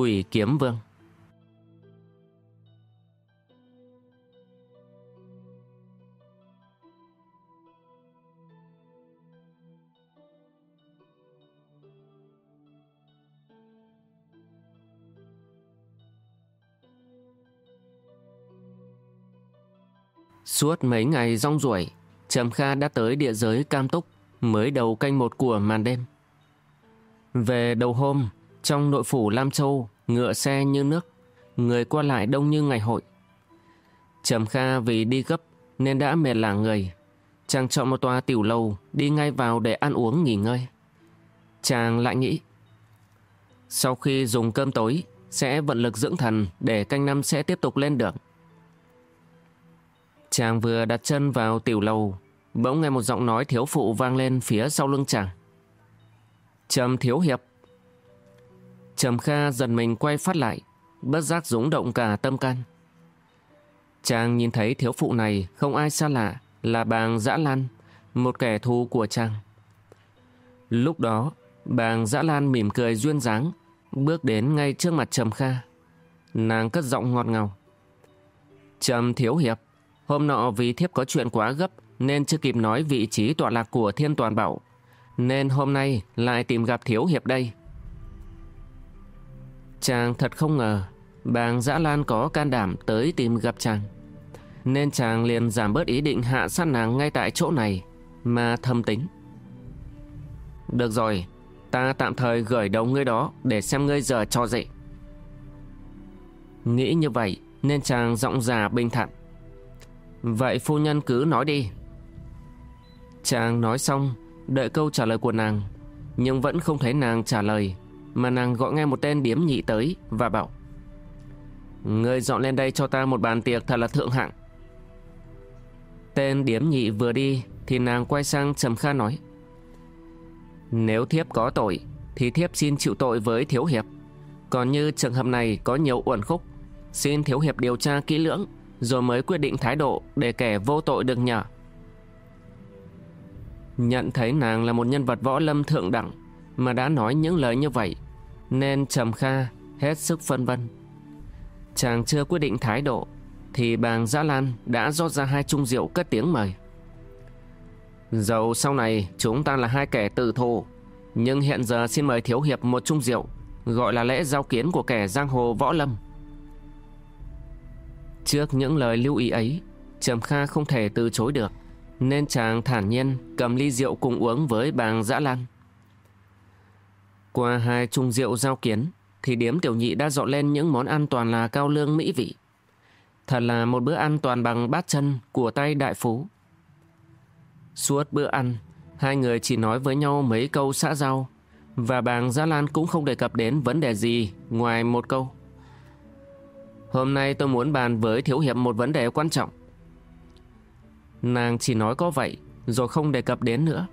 Quỷ Kiếm Vương. Suốt mấy ngày rong ruổi, Trầm Kha đã tới địa giới Cam Túc mới đầu canh một của màn đêm. Về đầu hôm, trong nội phủ Lam Châu, ngựa xe như nước, người qua lại đông như ngày hội. Trầm Kha vì đi gấp nên đã mệt lả người. Chàng chọn một tòa tiểu lầu đi ngay vào để ăn uống nghỉ ngơi. Chàng lại nghĩ, sau khi dùng cơm tối sẽ vận lực dưỡng thần để canh năm sẽ tiếp tục lên đường. Chàng vừa đặt chân vào tiểu lầu, bỗng nghe một giọng nói thiếu phụ vang lên phía sau lưng chàng. Trầm thiếu hiệp. Trầm Kha dần mình quay phát lại, bất giác rúng động cả tâm can. Chàng nhìn thấy thiếu phụ này không ai xa lạ là bàng Dã Lan, một kẻ thù của chàng. Lúc đó, bàng Dã Lan mỉm cười duyên dáng, bước đến ngay trước mặt Trầm Kha. Nàng cất giọng ngọt ngào. Trầm thiếu hiệp, hôm nọ vì thiếp có chuyện quá gấp nên chưa kịp nói vị trí tọa lạc của thiên toàn bảo. Nên hôm nay lại tìm gặp thiếu hiệp đây. Chàng thật không ngờ bàng Giã Lan có can đảm tới tìm gặp chàng. Nên chàng liền giảm bớt ý định hạ sát nàng ngay tại chỗ này mà thâm tính. Được rồi, ta tạm thời gửi đầu ngươi đó để xem ngươi giờ cho dậy. Nghĩ như vậy nên chàng giọng già bình thản. Vậy phu nhân cứ nói đi. Chàng nói xong, đợi câu trả lời của nàng, nhưng vẫn không thấy nàng trả lời, mà nàng gọi ngay một tên điếm nhị tới và bảo Ngươi dọn lên đây cho ta một bàn tiệc thật là thượng hạng. Tên điếm nhị vừa đi thì nàng quay sang Trầm Kha nói Nếu thiếp có tội thì thiếp xin chịu tội với thiếu hiệp. Còn như trường hợp này có nhiều uẩn khúc, xin thiếu hiệp điều tra kỹ lưỡng rồi mới quyết định thái độ để kẻ vô tội được nhờ. Nhận thấy nàng là một nhân vật võ lâm thượng đẳng mà đã nói những lời như vậy, nên Trầm Kha hết sức phân vân. Chàng chưa quyết định thái độ, thì bàng Giã Lan đã rót ra hai chung rượu cất tiếng mời. Dầu sau này chúng ta là hai kẻ tự thù, nhưng hiện giờ xin mời Thiếu Hiệp một chung rượu, gọi là lễ giao kiến của kẻ giang hồ võ lâm. Trước những lời lưu ý ấy, Trầm Kha không thể từ chối được. Nên chàng thản nhiên cầm ly rượu cùng uống với bàng dã lan. Qua hai chung rượu giao kiến, thì điếm tiểu nhị đã dọn lên những món ăn toàn là cao lương mỹ vị. Thật là một bữa ăn toàn bằng bát chân của tay đại phú. Suốt bữa ăn, hai người chỉ nói với nhau mấy câu xã giao, và bàng Gia Lan cũng không đề cập đến vấn đề gì ngoài một câu. Hôm nay tôi muốn bàn với Thiếu Hiệp một vấn đề quan trọng. Nàng chỉ nói có vậy Rồi không đề cập đến nữa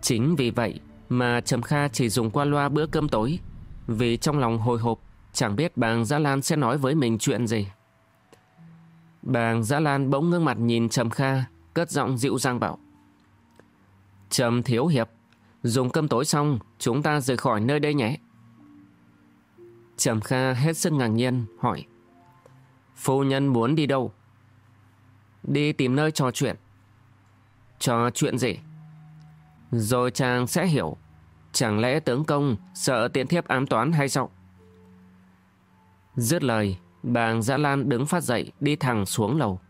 Chính vì vậy mà Trầm Kha chỉ dùng qua loa bữa cơm tối. Vì trong lòng hồi hộp, Chẳng biết bàng Giã Lan sẽ nói với mình chuyện gì. Bàng Giã Lan bỗng ngưng mặt nhìn Trầm Kha, Cất giọng dịu dàng bảo, Trầm Thiếu Hiệp, Dùng cơm tối xong, Chúng ta rời khỏi nơi đây nhé. Trầm Kha hết sức ngạc nhiên, hỏi, Phu nhân muốn đi đâu? Đi tìm nơi trò chuyện. Trò chuyện gì? Rồi chàng sẽ hiểu. Chẳng lẽ tướng công Sợ tiện thiếp ám toán hay sao? Dứt lời Bàng giã Lan đứng phát dậy Đi thẳng xuống lầu.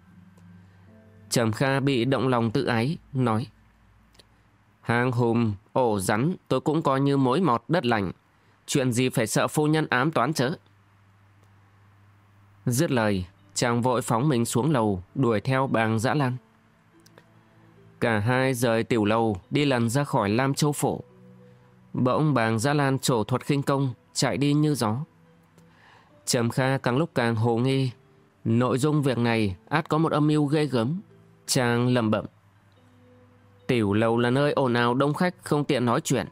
Trầm Kha bị động lòng tự ái Nói Hàng hùm, ổ rắn Tôi cũng coi như mối mọt đất lành. Chuyện gì phải sợ phu nhân ám toán chớ? Dứt lời Chàng vội phóng mình xuống lầu Đuổi theo bàng giã lan. Cả hai rời tiểu lầu Đi lần ra khỏi Lam Châu Phổ Bỗng bàng Gia lan trổ thuật khinh công Chạy đi như gió Trầm Kha càng lúc càng hồ nghi. Nội dung việc này át có một âm mưu ghê gớm. Chàng lầm bẩm. Tiểu lầu là nơi ồn ào đông khách không tiện nói chuyện.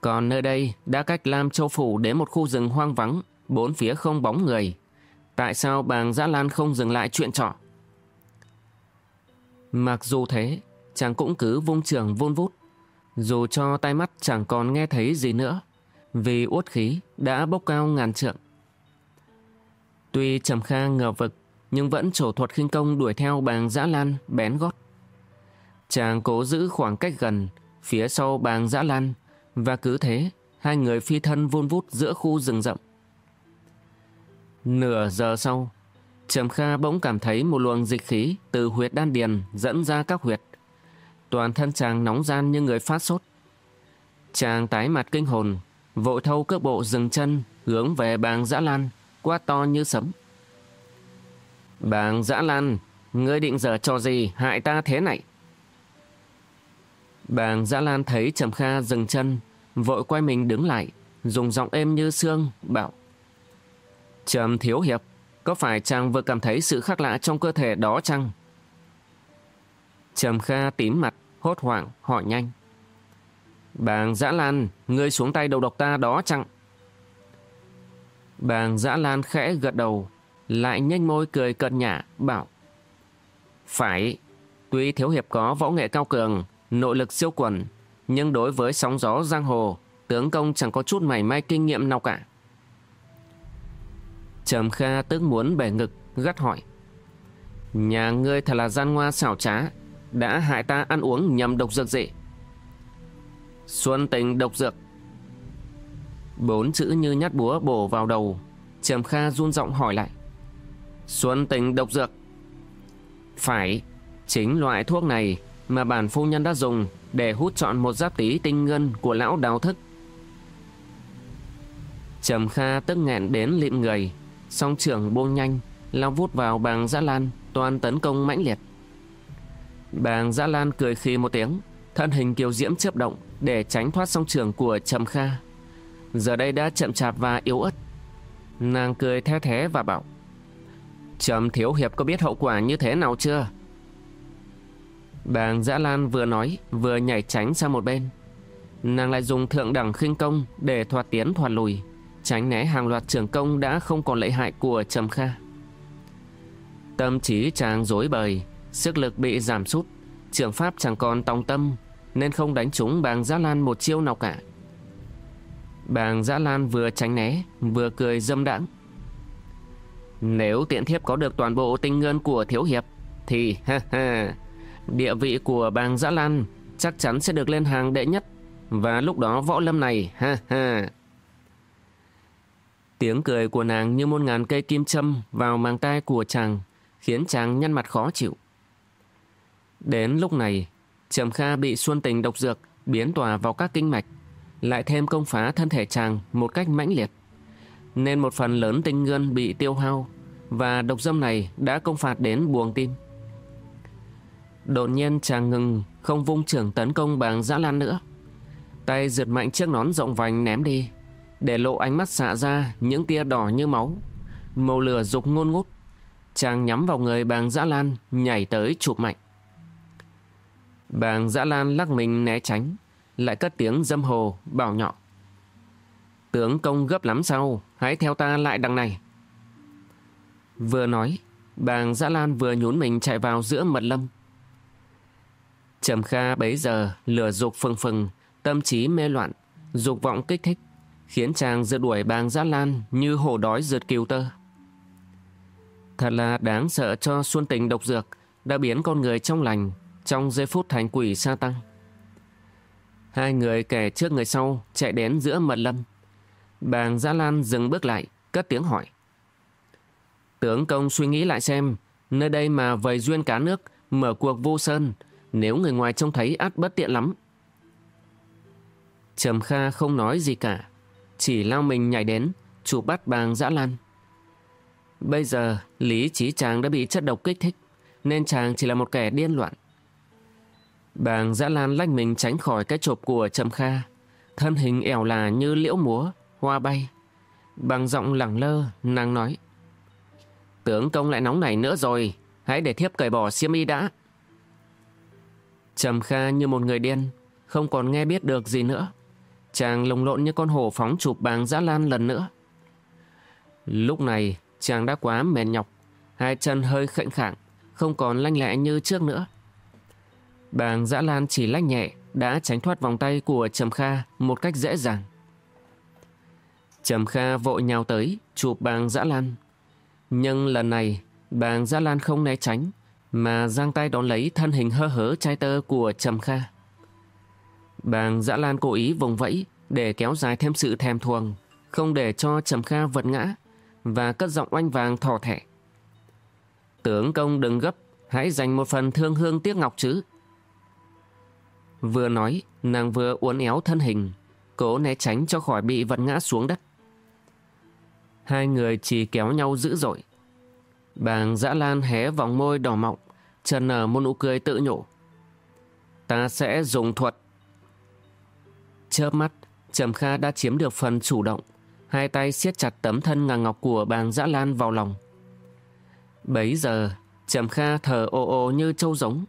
Còn nơi đây đã cách Lam Châu Phủ đến một khu rừng hoang vắng, bốn phía không bóng người. Tại sao bàng Giã Lan không dừng lại chuyện trọ? Mặc dù thế, chàng cũng cứ vung trường vun vút. Dù cho tai mắt chẳng còn nghe thấy gì nữa, vì uất khí đã bốc cao ngàn trượng. Tuy Trầm Kha ngờ vực, nhưng vẫn trổ thuật khinh công đuổi theo bàng dã Lan bén gót. Chàng cố giữ khoảng cách gần, phía sau bàng dã Lan, và cứ thế, hai người phi thân vun vút giữa khu rừng rậm. Nửa giờ sau, Trầm Kha bỗng cảm thấy một luồng dịch khí từ huyệt đan điền dẫn ra các huyệt. Toàn thân chàng nóng gian như người phát sốt. Chàng tái mặt kinh hồn, vội thâu cước bộ dừng chân, hướng về bàng dã lan, quá to như sấm. Bàng dã lan, ngươi định giờ cho gì hại ta thế này? Bàng dã lan thấy Trầm Kha dừng chân, vội quay mình đứng lại, dùng giọng êm như xương, bảo. Trầm thiếu hiệp, có phải chàng vừa cảm thấy sự khác lạ trong cơ thể đó chăng? Trầm Kha tím mặt, hốt hoảng, hỏi nhanh. Bàng Dã Lan, ngươi xuống tay đầu độc ta đó chăng? Bàng Dã Lan khẽ gật đầu, lại nhanh môi cười cợt nhả, bảo. Phải, tuy thiếu hiệp có võ nghệ cao cường, nội lực siêu quần, nhưng đối với sóng gió giang hồ, tướng công chẳng có chút mảy may kinh nghiệm nào cả. Trầm Kha tức muốn bể ngực, gắt hỏi. Nhà ngươi thật là gian ngoa xảo trá, đã hại ta ăn uống nhầm độc dược gì? Xuân tình độc dược. Bốn chữ như nhát búa bổ vào đầu, Trầm Kha run giọng hỏi lại. Xuân tình độc dược. Phải, chính loại thuốc này mà bản phu nhân đã dùng để hút chọn một giáp tí tinh ngân của lão đào thức. Trầm Kha tức nghẹn đến lịm người, song trưởng buông nhanh, lao vút vào bàng giã lan, toàn tấn công mãnh liệt. Bàng dã lan cười khi một tiếng, thân hình kiều diễm chớp động để tránh thoát song trường của Trầm Kha. Giờ đây đã chậm chạp và yếu ớt. Nàng cười theo thế và bảo Trầm Thiếu Hiệp có biết hậu quả như thế nào chưa? Bàng Dã Lan vừa nói vừa nhảy tránh sang một bên. Nàng lại dùng thượng đẳng khinh công để thoạt tiến thoạt lùi, tránh né hàng loạt trường công đã không còn lợi hại của Trầm Kha. Tâm trí chàng dối bời, sức lực bị giảm sút, trường pháp chẳng còn tòng tâm, nên không đánh trúng bàng giã Lan một chiêu nào cả. Bàng giã Lan vừa tránh né, vừa cười dâm đãng. Nếu tiện thiếp có được toàn bộ tinh ngân của thiếu hiệp, thì ha ha, địa vị của bàng giã Lan chắc chắn sẽ được lên hàng đệ nhất. Và lúc đó võ lâm này, ha ha. Tiếng cười của nàng như muôn ngàn cây kim châm vào màng tai của chàng, khiến chàng nhăn mặt khó chịu. Đến lúc này, Trầm Kha bị xuân tình độc dược biến tỏa vào các kinh mạch, lại thêm công phá thân thể chàng một cách mãnh liệt. Nên một phần lớn tinh ngân bị tiêu hao và độc dâm này đã công phạt đến buồng tim. Đột nhiên chàng ngừng không vung trưởng tấn công bằng dã lan nữa. Tay giật mạnh chiếc nón rộng vành ném đi, để lộ ánh mắt xạ ra những tia đỏ như máu. Màu lửa dục ngôn ngút. Chàng nhắm vào người bàng dã lan, nhảy tới chụp mạnh. Bàng dã lan lắc mình né tránh, lại cất tiếng dâm hồ, bảo nhọ Tướng công gấp lắm sao, hãy theo ta lại đằng này. Vừa nói, bàng dã lan vừa nhún mình chạy vào giữa mật lâm. Trầm Kha bấy giờ lửa dục phừng phừng, tâm trí mê loạn, dục vọng kích thích, khiến chàng rượt đuổi bàng dã lan như hổ đói rượt cừu tơ. Thật là đáng sợ cho xuân tình độc dược đã biến con người trong lành trong giây phút thành quỷ sa tăng. Hai người kẻ trước người sau chạy đến giữa mật lâm. Bàng Giã Lan dừng bước lại, cất tiếng hỏi. Tướng công suy nghĩ lại xem, nơi đây mà vầy duyên cá nước, mở cuộc vô sơn, nếu người ngoài trông thấy át bất tiện lắm. Trầm Kha không nói gì cả, chỉ lao mình nhảy đến, chụp bắt bàng Giã Lan. Bây giờ, lý trí chàng đã bị chất độc kích thích, nên chàng chỉ là một kẻ điên loạn. Bàng Giã Lan lách mình tránh khỏi cái chộp của Trầm Kha, thân hình ẻo là như liễu múa, hoa bay. Bằng giọng lẳng lơ, nàng nói. Tướng công lại nóng nảy nữa rồi, hãy để thiếp cởi bỏ xiêm y đã. Trầm Kha như một người điên, không còn nghe biết được gì nữa. Chàng lồng lộn như con hổ phóng chụp bàng dã lan lần nữa. Lúc này, chàng đã quá mệt nhọc, hai chân hơi khệnh khạng, không còn lanh lẹ như trước nữa. Bàng dã lan chỉ lách nhẹ, đã tránh thoát vòng tay của Trầm Kha một cách dễ dàng. Trầm Kha vội nhào tới, chụp bàng dã lan. Nhưng lần này, bàng dã lan không né tránh, mà giang tay đón lấy thân hình hơ hớ trai tơ của Trầm Kha. Bàng dã lan cố ý vùng vẫy để kéo dài thêm sự thèm thuồng, không để cho Trầm Kha vật ngã và cất giọng oanh vàng thò thẻ. Tướng công đừng gấp, hãy dành một phần thương hương tiếc ngọc chứ. Vừa nói, nàng vừa uốn éo thân hình, cố né tránh cho khỏi bị vật ngã xuống đất. Hai người chỉ kéo nhau dữ dội. Bàng dã lan hé vòng môi đỏ mọng, chân nở một nụ cười tự nhủ. Ta sẽ dùng thuật. Chớp mắt, Trầm Kha đã chiếm được phần chủ động, hai tay siết chặt tấm thân ngà ngọc của bàng dã lan vào lòng. Bấy giờ, Trầm Kha thở ồ ồ như trâu giống,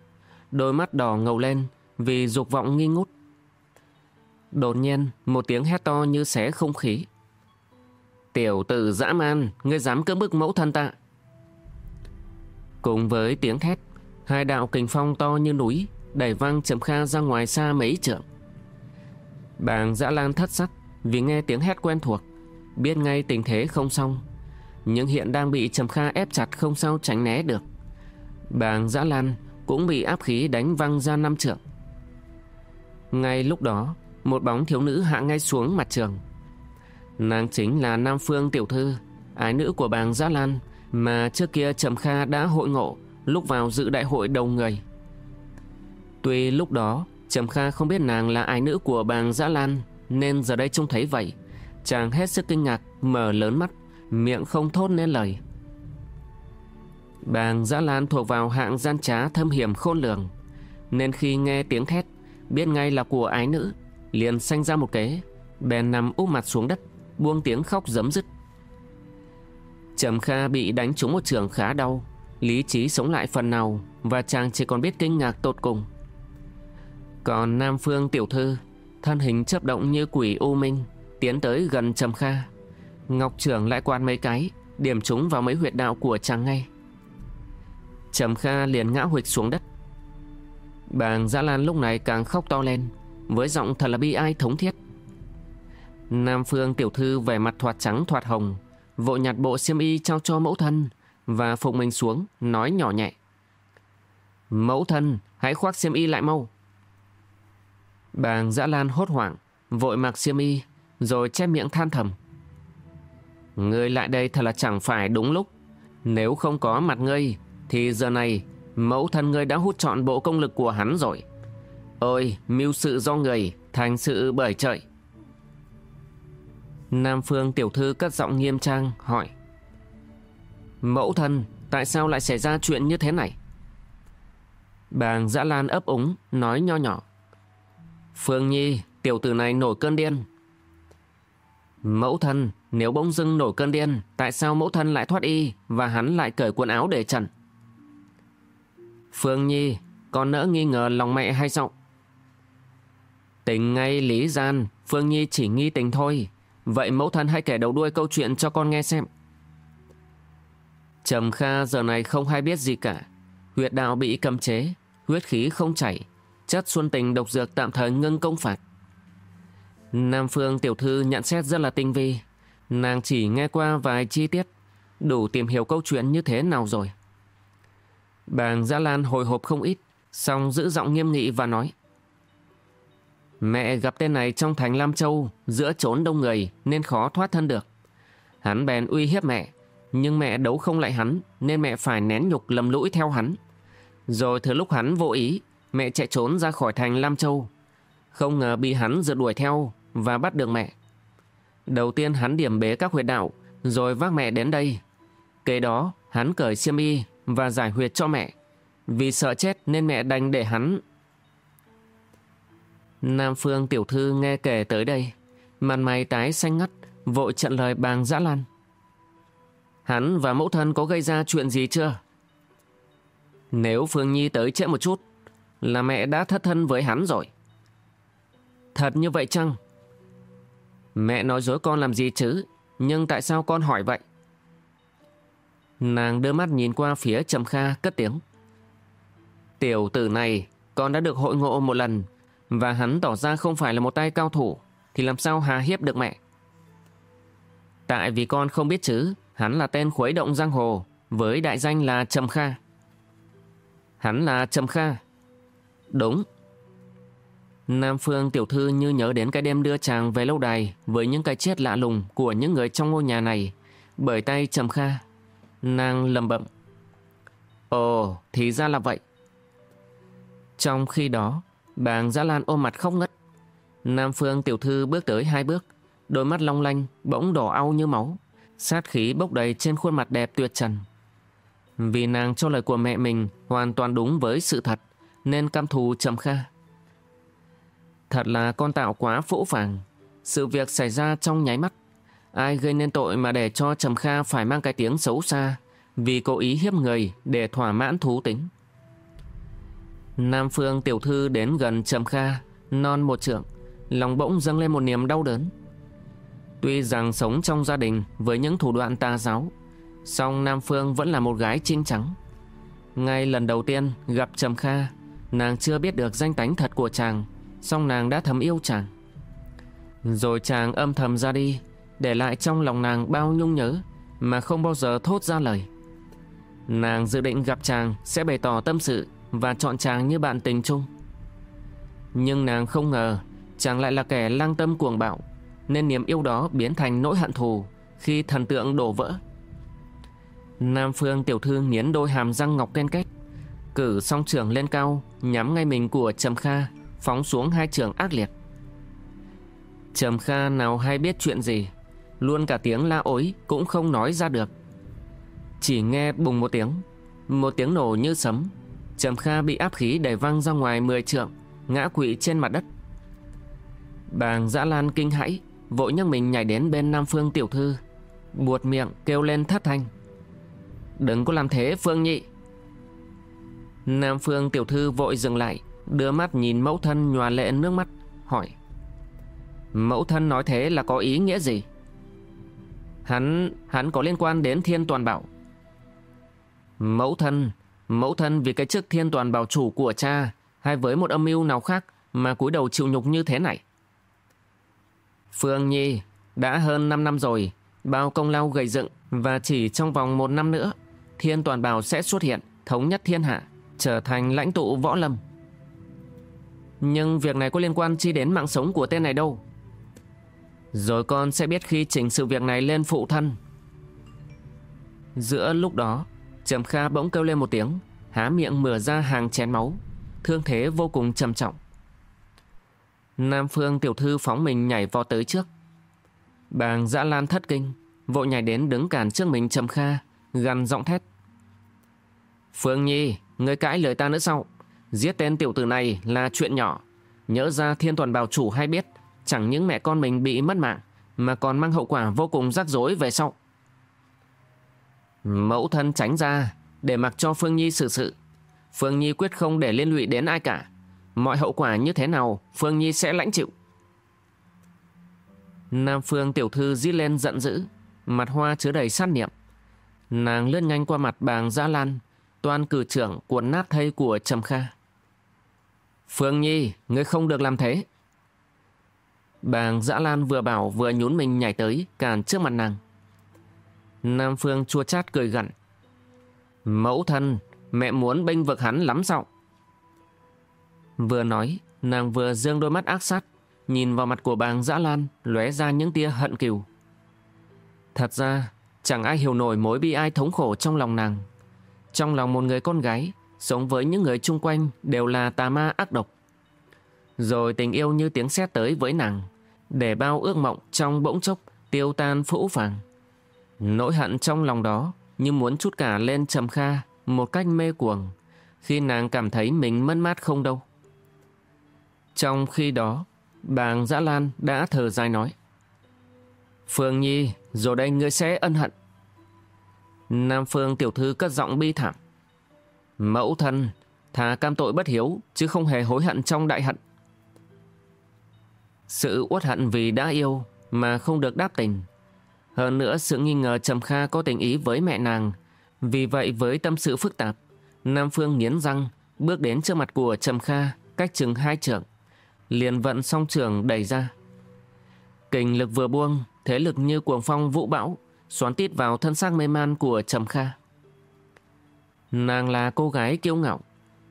đôi mắt đỏ ngầu lên vì dục vọng nghi ngút. Đột nhiên, một tiếng hét to như xé không khí. Tiểu tử dã man, ngươi dám cưỡng bức mẫu thân ta. Cùng với tiếng thét, hai đạo kình phong to như núi, đẩy văng Trầm Kha ra ngoài xa mấy trượng. Bàng dã lan thất sắc vì nghe tiếng hét quen thuộc, biết ngay tình thế không xong. Nhưng hiện đang bị Trầm Kha ép chặt không sao tránh né được. Bàng dã lan cũng bị áp khí đánh văng ra năm trượng. Ngay lúc đó, một bóng thiếu nữ hạ ngay xuống mặt trường. Nàng chính là Nam Phương Tiểu Thư, ái nữ của bàng Giá Lan mà trước kia Trầm Kha đã hội ngộ lúc vào dự đại hội đầu người. Tuy lúc đó Trầm Kha không biết nàng là ái nữ của bàng Giá Lan nên giờ đây trông thấy vậy. Chàng hết sức kinh ngạc, mở lớn mắt, miệng không thốt nên lời. Bàng Giá Lan thuộc vào hạng gian trá thâm hiểm khôn lường, nên khi nghe tiếng thét, biết ngay là của ái nữ, liền sanh ra một kế, bèn nằm úp mặt xuống đất, buông tiếng khóc giấm dứt. Trầm Kha bị đánh trúng một trường khá đau, lý trí sống lại phần nào và chàng chỉ còn biết kinh ngạc tột cùng. Còn Nam Phương tiểu thư, thân hình chấp động như quỷ u minh, tiến tới gần Trầm Kha. Ngọc trưởng lại quan mấy cái, điểm trúng vào mấy huyệt đạo của chàng ngay. Trầm Kha liền ngã huỵch xuống đất. Bàng Giã Lan lúc này càng khóc to lên, với giọng thật là bi ai thống thiết. Nam Phương tiểu thư vẻ mặt thoạt trắng thoạt hồng, vội nhặt bộ xiêm y trao cho mẫu thân và phục mình xuống, nói nhỏ nhẹ. Mẫu thân, hãy khoác xiêm y lại mau. Bàng Giã Lan hốt hoảng, vội mặc xiêm y, rồi che miệng than thầm. Ngươi lại đây thật là chẳng phải đúng lúc. Nếu không có mặt ngươi, thì giờ này mẫu thân ngươi đã hút trọn bộ công lực của hắn rồi. Ôi, mưu sự do người, thành sự bởi trời. Nam Phương tiểu thư cất giọng nghiêm trang hỏi. Mẫu thân Tại sao lại xảy ra chuyện như thế này? Bàng dã lan ấp úng Nói nho nhỏ. Phương Nhi Tiểu tử này nổi cơn điên. Mẫu thân Nếu bỗng dưng nổi cơn điên Tại sao mẫu thân lại thoát y Và hắn lại cởi quần áo để trần? Phương Nhi Con nỡ nghi ngờ lòng mẹ hay sao Tình ngay lý gian Phương Nhi chỉ nghi tình thôi Vậy mẫu thân hãy kể đầu đuôi câu chuyện cho con nghe xem. Trầm Kha giờ này không hay biết gì cả. Huyệt đạo bị cầm chế, huyết khí không chảy, chất xuân tình độc dược tạm thời ngưng công phạt. Nam Phương tiểu thư nhận xét rất là tinh vi. Nàng chỉ nghe qua vài chi tiết, đủ tìm hiểu câu chuyện như thế nào rồi. Bàng Gia Lan hồi hộp không ít, xong giữ giọng nghiêm nghị và nói. Mẹ gặp tên này trong thành Lam Châu, giữa trốn đông người nên khó thoát thân được. Hắn bèn uy hiếp mẹ, nhưng mẹ đấu không lại hắn nên mẹ phải nén nhục lầm lũi theo hắn. Rồi từ lúc hắn vô ý, mẹ chạy trốn ra khỏi thành Lam Châu. Không ngờ bị hắn rượt đuổi theo và bắt được mẹ. Đầu tiên hắn điểm bế các huyệt đạo, rồi vác mẹ đến đây. Kế đó, hắn cởi xiêm y và giải huyệt cho mẹ. Vì sợ chết nên mẹ đành để hắn Nam Phương tiểu thư nghe kể tới đây, mặt mày tái xanh ngắt, vội chặn lời bàng Dã Lan. Hắn và mẫu thân có gây ra chuyện gì chưa? Nếu Phương Nhi tới trễ một chút, là mẹ đã thất thân với hắn rồi. Thật như vậy chăng? Mẹ nói dối con làm gì chứ, nhưng tại sao con hỏi vậy? Nàng đưa mắt nhìn qua phía Trầm Kha cất tiếng. Tiểu tử này, con đã được hội ngộ một lần, và hắn tỏ ra không phải là một tay cao thủ, thì làm sao hà hiếp được mẹ? Tại vì con không biết chứ, hắn là tên khuấy động giang hồ, với đại danh là Trầm Kha. Hắn là Trầm Kha. Đúng. Nam Phương tiểu thư như nhớ đến cái đêm đưa chàng về lâu đài với những cái chết lạ lùng của những người trong ngôi nhà này bởi tay Trầm Kha. Nàng lầm bậm. Ồ, thì ra là vậy. Trong khi đó, bàng Giã Lan ôm mặt khóc ngất. Nam Phương tiểu thư bước tới hai bước, đôi mắt long lanh, bỗng đỏ au như máu. Sát khí bốc đầy trên khuôn mặt đẹp tuyệt trần. Vì nàng cho lời của mẹ mình hoàn toàn đúng với sự thật, nên căm thù Trầm Kha. Thật là con tạo quá phũ phàng. Sự việc xảy ra trong nháy mắt. Ai gây nên tội mà để cho Trầm Kha phải mang cái tiếng xấu xa vì cố ý hiếp người để thỏa mãn thú tính. Nam Phương tiểu thư đến gần Trầm Kha, non một trượng, lòng bỗng dâng lên một niềm đau đớn. Tuy rằng sống trong gia đình với những thủ đoạn tà giáo, song Nam Phương vẫn là một gái trinh trắng. Ngay lần đầu tiên gặp Trầm Kha, nàng chưa biết được danh tánh thật của chàng, song nàng đã thầm yêu chàng. Rồi chàng âm thầm ra đi, để lại trong lòng nàng bao nhung nhớ mà không bao giờ thốt ra lời. Nàng dự định gặp chàng sẽ bày tỏ tâm sự và chọn chàng như bạn tình chung. Nhưng nàng không ngờ chàng lại là kẻ lang tâm cuồng bạo nên niềm yêu đó biến thành nỗi hận thù khi thần tượng đổ vỡ. Nam Phương tiểu thư nghiến đôi hàm răng ngọc ken kết, cử song trường lên cao, nhắm ngay mình của Trầm Kha, phóng xuống hai trường ác liệt. Trầm Kha nào hay biết chuyện gì, luôn cả tiếng la ối cũng không nói ra được. Chỉ nghe bùng một tiếng, một tiếng nổ như sấm, Trầm Kha bị áp khí đẩy văng ra ngoài mười trượng, ngã quỵ trên mặt đất. Bàng Dã Lan kinh hãi, vội nhấc mình nhảy đến bên Nam Phương tiểu thư, buột miệng kêu lên thất thanh. Đừng có làm thế Phương Nhị. Nam Phương tiểu thư vội dừng lại, đưa mắt nhìn mẫu thân nhòa lệ nước mắt, hỏi. Mẫu thân nói thế là có ý nghĩa gì? Hắn, hắn có liên quan đến thiên toàn bảo. Mẫu thân, mẫu thân vì cái chức thiên toàn bảo chủ của cha hay với một âm mưu nào khác mà cúi đầu chịu nhục như thế này. Phương Nhi, đã hơn 5 năm rồi, bao công lao gầy dựng và chỉ trong vòng một năm nữa, thiên toàn bảo sẽ xuất hiện, thống nhất thiên hạ, trở thành lãnh tụ võ lâm. Nhưng việc này có liên quan chi đến mạng sống của tên này đâu. Rồi con sẽ biết khi chỉnh sự việc này lên phụ thân. Giữa lúc đó, Trầm Kha bỗng kêu lên một tiếng, há miệng mửa ra hàng chén máu, thương thế vô cùng trầm trọng. Nam Phương tiểu thư phóng mình nhảy vào tới trước. Bàng dã lan thất kinh, vội nhảy đến đứng cản trước mình Trầm Kha, gằn giọng thét. Phương Nhi, người cãi lời ta nữa sao? Giết tên tiểu tử này là chuyện nhỏ. Nhớ ra thiên toàn bảo chủ hay biết, chẳng những mẹ con mình bị mất mạng, mà còn mang hậu quả vô cùng rắc rối về sau. Mẫu thân tránh ra, để mặc cho Phương Nhi xử sự. Phương Nhi quyết không để liên lụy đến ai cả. Mọi hậu quả như thế nào, Phương Nhi sẽ lãnh chịu. Nam Phương tiểu thư rít lên giận dữ, mặt hoa chứa đầy sát niệm. Nàng lướt nhanh qua mặt bàng Gia Lan, toàn cử trưởng cuộn nát thây của Trầm Kha. Phương Nhi, ngươi không được làm thế. Bàng Dã Lan vừa bảo vừa nhún mình nhảy tới, cản trước mặt nàng. Nam Phương chua chát cười gằn. Mẫu thân, mẹ muốn bênh vực hắn lắm sao? Vừa nói, nàng vừa dương đôi mắt ác sát, nhìn vào mặt của bàng Dã Lan, lóe ra những tia hận kiều. Thật ra, chẳng ai hiểu nổi mối bi ai thống khổ trong lòng nàng. Trong lòng một người con gái, sống với những người chung quanh đều là tà ma ác độc. Rồi tình yêu như tiếng sét tới với nàng, để bao ước mộng trong bỗng chốc tiêu tan phũ phàng. Nỗi hận trong lòng đó như muốn chút cả lên trầm kha một cách mê cuồng, khi nàng cảm thấy mình mất mát không đâu. Trong khi đó, bàng Dã Lan đã thở dài nói. Phương Nhi, rồi đây ngươi sẽ ân hận. Nam Phương tiểu thư cất giọng bi thảm. Mẫu thân, thà cam tội bất hiếu, chứ không hề hối hận trong đại hận. Sự uất hận vì đã yêu mà không được đáp tình. Hơn nữa sự nghi ngờ Trầm Kha có tình ý với mẹ nàng. Vì vậy với tâm sự phức tạp, Nam Phương nghiến răng, bước đến trước mặt của Trầm Kha, cách chừng hai trượng. Liền vận song trường đẩy ra. Kình lực vừa buông, thế lực như cuồng phong vũ bão, xoắn tít vào thân xác mê man của Trầm Kha. Nàng là cô gái kiêu ngạo,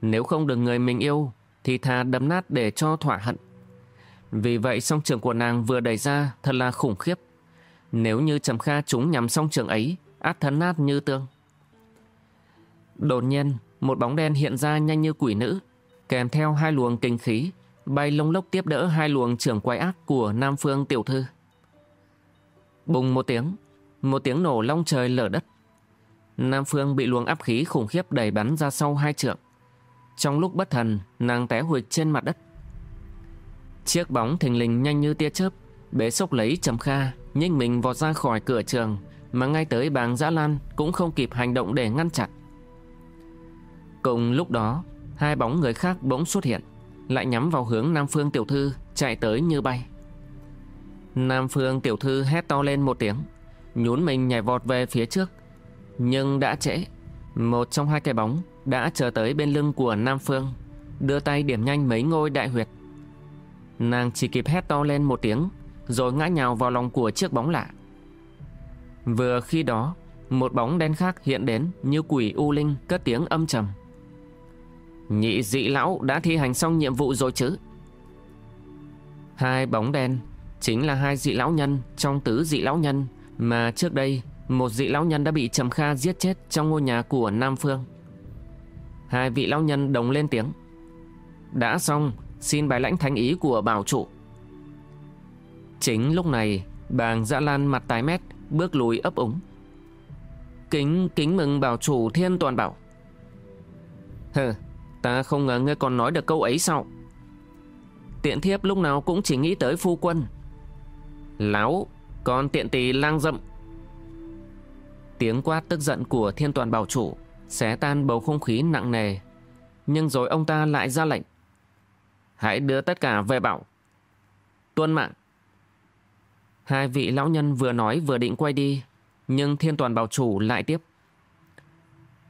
nếu không được người mình yêu thì thà đấm nát để cho thỏa hận. Vì vậy song trường của nàng vừa đẩy ra thật là khủng khiếp. Nếu như Trầm Kha trúng nhằm song trường ấy, át thân nát như tương. Đột nhiên, một bóng đen hiện ra nhanh như quỷ nữ, kèm theo hai luồng kinh khí, bay lông lốc tiếp đỡ hai luồng trưởng quay ác của Nam Phương tiểu thư. Bùng một tiếng, một tiếng nổ long trời lở đất. Nam Phương bị luồng áp khí khủng khiếp đẩy bắn ra sau hai trượng. Trong lúc bất thần, nàng té huỵch trên mặt đất. Chiếc bóng thình lình nhanh như tia chớp, bế sốc lấy Trầm Kha, nhích mình vọt ra khỏi cửa trường, mà ngay tới bàng giã Lan cũng không kịp hành động để ngăn chặn. Cùng lúc đó, hai bóng người khác bỗng xuất hiện, lại nhắm vào hướng Nam Phương tiểu thư, chạy tới như bay. Nam Phương tiểu thư hét to lên một tiếng, nhún mình nhảy vọt về phía trước. Nhưng đã trễ, một trong hai cái bóng đã chờ tới bên lưng của Nam Phương, đưa tay điểm nhanh mấy ngôi đại huyệt. Nàng chỉ kịp hét to lên một tiếng, rồi ngã nhào vào lòng của chiếc bóng lạ. Vừa khi đó, một bóng đen khác hiện đến như quỷ u linh cất tiếng âm trầm. Nhị dị lão đã thi hành xong nhiệm vụ rồi chứ? Hai bóng đen chính là hai dị lão nhân trong tứ dị lão nhân mà trước đây một dị lão nhân đã bị Trầm Kha giết chết trong ngôi nhà của Nam Phương. Hai vị lão nhân đồng lên tiếng. Đã xong, xin bài lãnh thánh ý của bảo chủ. Chính lúc này, bàng dã lan mặt tái mét, bước lùi ấp úng. Kính, kính mừng bảo chủ thiên toàn bảo. Hừ, ta không ngờ ngươi còn nói được câu ấy sao? Tiện thiếp lúc nào cũng chỉ nghĩ tới phu quân. Láo, còn tiện tỳ lang dậm. Tiếng quát tức giận của thiên toàn bảo chủ xé tan bầu không khí nặng nề. Nhưng rồi ông ta lại ra lệnh. Hãy đưa tất cả về bảo. Tuân mạng. Hai vị lão nhân vừa nói vừa định quay đi, nhưng thiên toàn bảo chủ lại tiếp.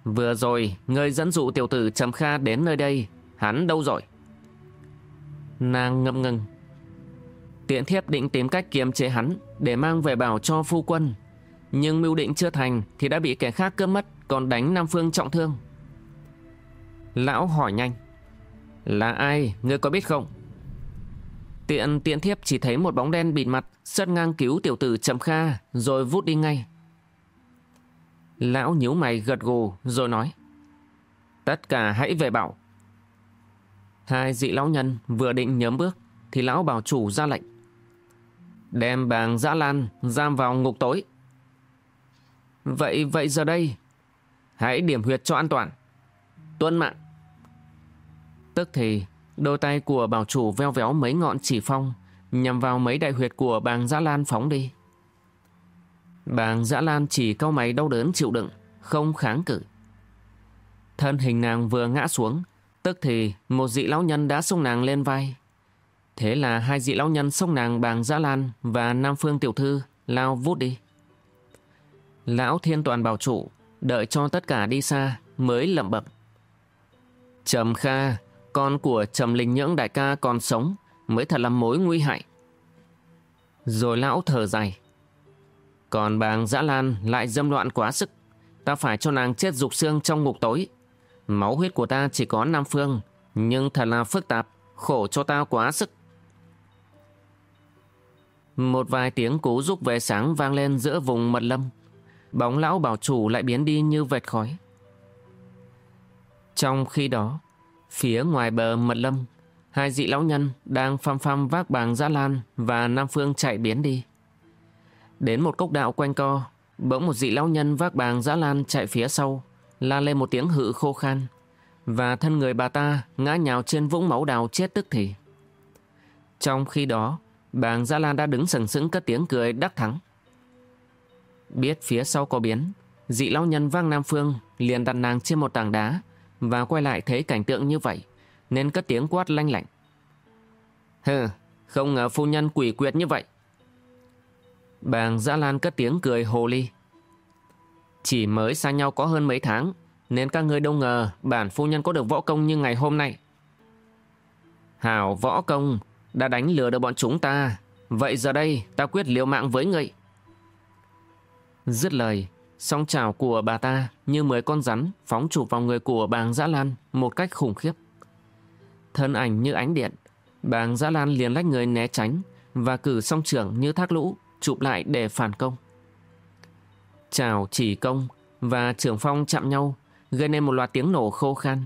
Vừa rồi, ngươi dẫn dụ tiểu tử Trầm Kha đến nơi đây, hắn đâu rồi? Nàng ngậm ngừng. Tiện thiếp định tìm cách kiềm chế hắn để mang về bảo cho phu quân. Nhưng mưu định chưa thành thì đã bị kẻ khác cướp mất, còn đánh Nam Phương trọng thương. Lão hỏi nhanh. Là ai, ngươi có biết không? Tiện tiện thiếp chỉ thấy một bóng đen bịt mặt Sất ngang cứu tiểu tử Trầm Kha Rồi vút đi ngay. Lão nhíu mày gật gù Rồi nói Tất cả hãy về bảo. Hai dị lão nhân vừa định nhấm bước Thì lão bảo chủ ra lệnh Đem bàng dã lan Giam vào ngục tối. Vậy vậy giờ đây Hãy điểm huyệt cho an toàn. Tuân mạng. Tức thì Đôi tay của bảo chủ veo véo mấy ngọn chỉ phong, nhằm vào mấy đại huyệt của bàng giã Lan phóng đi. Bàng giã Lan chỉ cau mày đau đớn chịu đựng, không kháng cự. Thân hình nàng vừa ngã xuống, tức thì một dị lão nhân đã xông nàng lên vai. Thế là hai dị lão nhân xông nàng bàng giã Lan và Nam Phương Tiểu Thư lao vút đi. Lão Thiên Toàn bảo chủ, đợi cho tất cả đi xa mới lẩm bẩm. Trầm Kha, con của Trầm Linh Nhưỡng đại ca còn sống mới thật là mối nguy hại. Rồi lão thở dài. Còn bàng dã lan lại dâm loạn quá sức. Ta phải cho nàng chết dục xương trong ngục tối. Máu huyết của ta chỉ có Nam Phương, nhưng thật là phức tạp, khổ cho ta quá sức. Một vài tiếng cú rúc về sáng vang lên giữa vùng mật lâm. Bóng lão bảo chủ lại biến đi như vệt khói. Trong khi đó, Phía ngoài bờ mật lâm, hai dị lão nhân đang phăm phăm vác bàng giã lan và Nam Phương chạy biến đi. Đến một cốc đạo quanh co, bỗng một dị lão nhân vác bàng giã lan chạy phía sau, la lên một tiếng hự khô khan, và thân người bà ta ngã nhào trên vũng máu đào chết tức thì. Trong khi đó, bàng giã lan đã đứng sừng sững cất tiếng cười đắc thắng. Biết phía sau có biến, dị lão nhân vác Nam Phương liền đặt nàng trên một tảng đá và quay lại thấy cảnh tượng như vậy, nên cất tiếng quát lanh lạnh. Hừ, không ngờ phu nhân quỷ quyệt như vậy. Bàng Giã Lan cất tiếng cười hồ ly. Chỉ mới xa nhau có hơn mấy tháng, nên các ngươi đâu ngờ bản phu nhân có được võ công như ngày hôm nay. Hảo võ công đã đánh lừa được bọn chúng ta, vậy giờ đây ta quyết liều mạng với ngươi. Dứt lời, song chảo của bà ta như mười con rắn phóng chụp vào người của bàng Giã Lan một cách khủng khiếp. Thân ảnh như ánh điện, bàng Giã Lan liền lách người né tránh và cử song trưởng như thác lũ chụp lại để phản công. Chào chỉ công và trưởng phong chạm nhau gây nên một loạt tiếng nổ khô khan.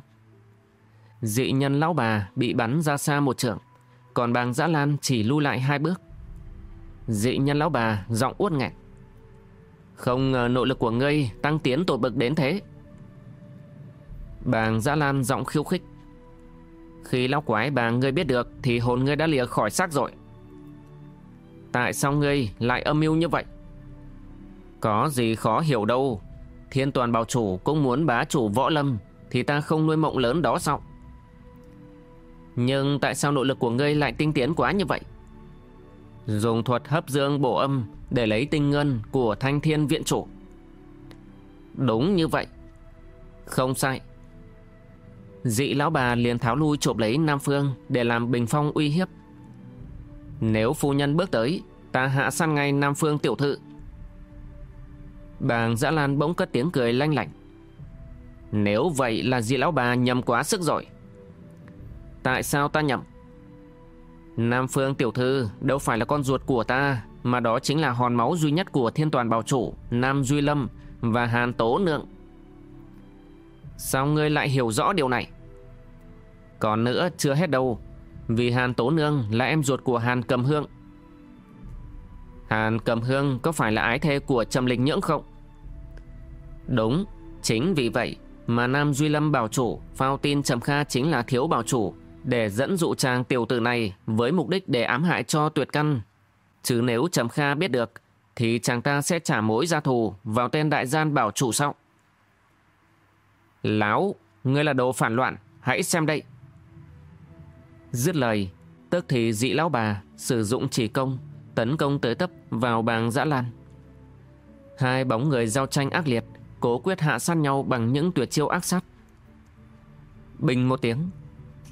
Dị nhân lão bà bị bắn ra xa một trưởng, còn bàng Giã Lan chỉ lui lại hai bước. Dị nhân lão bà giọng uất nghẹn. Không ngờ nội lực của ngươi tăng tiến tột bực đến thế. Bàng Giã Lan giọng khiêu khích. Khi lão quái bà ngươi biết được thì hồn ngươi đã lìa khỏi xác rồi. Tại sao ngươi lại âm mưu như vậy? Có gì khó hiểu đâu. Thiên toàn bảo chủ cũng muốn bá chủ võ lâm thì ta không nuôi mộng lớn đó sao? Nhưng tại sao nội lực của ngươi lại tinh tiến quá như vậy? Dùng thuật hấp dương bổ âm để lấy tinh ngân của thanh thiên viện chủ. Đúng như vậy. Không sai. Dị lão bà liền tháo lui chộp lấy Nam Phương để làm bình phong uy hiếp. Nếu phu nhân bước tới, ta hạ săn ngay Nam Phương tiểu thự. Bàng Dã Lan bỗng cất tiếng cười lanh lảnh. Nếu vậy là dị lão bà nhầm quá sức rồi. Tại sao ta nhầm? Nam Phương tiểu thư đâu phải là con ruột của ta, mà đó chính là hòn máu duy nhất của thiên toàn bảo chủ, Nam Duy Lâm và Hàn Tố Nượng. Sao ngươi lại hiểu rõ điều này? Còn nữa chưa hết đâu, vì Hàn Tố Nương là em ruột của Hàn Cầm Hương. Hàn Cầm Hương có phải là ái thê của Trầm Linh Nhưỡng không? Đúng, chính vì vậy mà Nam Duy Lâm bảo chủ phao tin Trầm Kha chính là thiếu bảo chủ để dẫn dụ chàng tiểu tử này với mục đích để ám hại cho tuyệt căn. Chứ nếu Trầm Kha biết được thì chàng ta sẽ trả mối gia thù vào tên đại gian bảo chủ sau. Láo, ngươi là đồ phản loạn, hãy xem đây. Dứt lời, tức thì dị lão bà sử dụng chỉ công, tấn công tới tấp vào bàng dã lan. Hai bóng người giao tranh ác liệt, cố quyết hạ sát nhau bằng những tuyệt chiêu ác sát. Bình một tiếng,